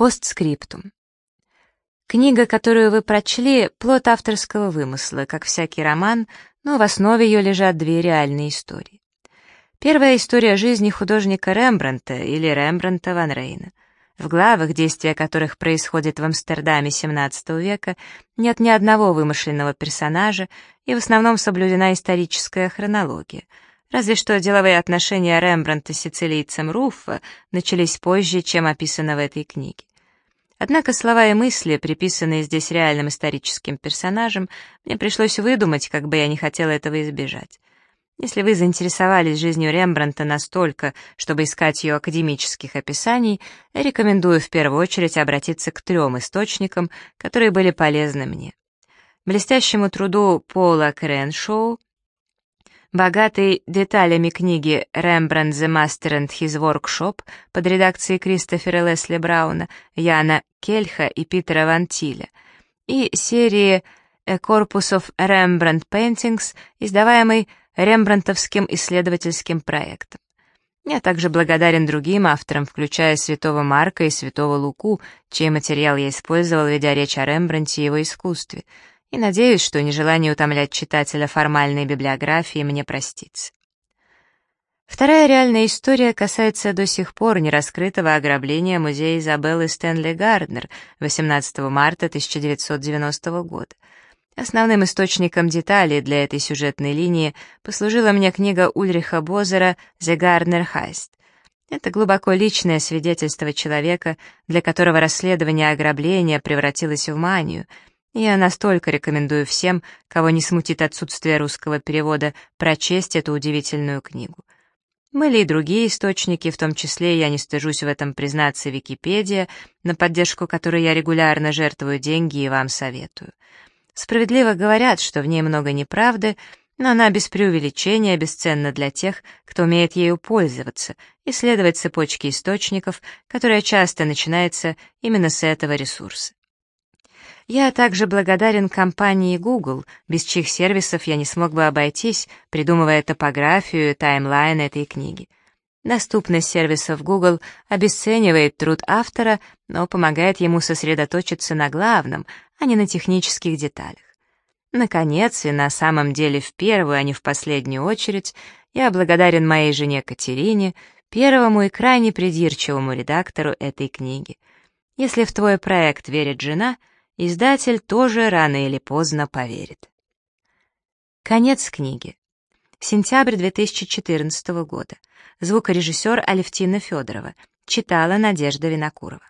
Постскриптум. Книга, которую вы прочли, плод авторского вымысла, как всякий роман, но в основе ее лежат две реальные истории. Первая история жизни художника Рембранта или Рембранта ван Рейна. В главах, действия которых происходит в Амстердаме XVII века, нет ни одного вымышленного персонажа, и в основном соблюдена историческая хронология. Разве что деловые отношения Рембранта с сицилийцем Руффа начались позже, чем описано в этой книге. Однако слова и мысли, приписанные здесь реальным историческим персонажам, мне пришлось выдумать, как бы я не хотела этого избежать. Если вы заинтересовались жизнью Рембрандта настолько, чтобы искать ее академических описаний, я рекомендую в первую очередь обратиться к трем источникам, которые были полезны мне. Блестящему труду Пола Креншоу, Богатой деталями книги «Рембрандт the Master and His Workshop» под редакцией Кристофера Лесли Брауна, Яна Кельха и Питера Вантиля и серии «A Corpus of Rembrandt Paintings», издаваемой Рембрандтовским исследовательским проектом. Я также благодарен другим авторам, включая Святого Марка и Святого Луку, чей материал я использовал, ведя речь о Рембрандте и его искусстве — и надеюсь, что нежелание утомлять читателя формальной библиографией мне простится. Вторая реальная история касается до сих пор нераскрытого ограбления музея Изабеллы Стэнли Гарднер 18 марта 1990 года. Основным источником деталей для этой сюжетной линии послужила мне книга Ульриха Бозера «The Gardner Heist». Это глубоко личное свидетельство человека, для которого расследование ограбления превратилось в манию — я настолько рекомендую всем, кого не смутит отсутствие русского перевода, прочесть эту удивительную книгу. Были и другие источники, в том числе, я не стыжусь в этом признаться, Википедия, на поддержку которой я регулярно жертвую деньги и вам советую. Справедливо говорят, что в ней много неправды, но она без преувеличения бесценна для тех, кто умеет ею пользоваться, исследовать цепочки источников, которая часто начинается именно с этого ресурса. Я также благодарен компании Google, без чьих сервисов я не смог бы обойтись, придумывая топографию и таймлайн этой книги. Доступность сервисов Google обесценивает труд автора, но помогает ему сосредоточиться на главном, а не на технических деталях. Наконец, и на самом деле в первую, а не в последнюю очередь, я благодарен моей жене Катерине, первому и крайне придирчивому редактору этой книги. Если в твой проект верит жена — издатель тоже рано или поздно поверит. Конец книги. Сентябрь 2014 года. Звукорежиссер Алевтина Федорова. Читала Надежда Винокурова.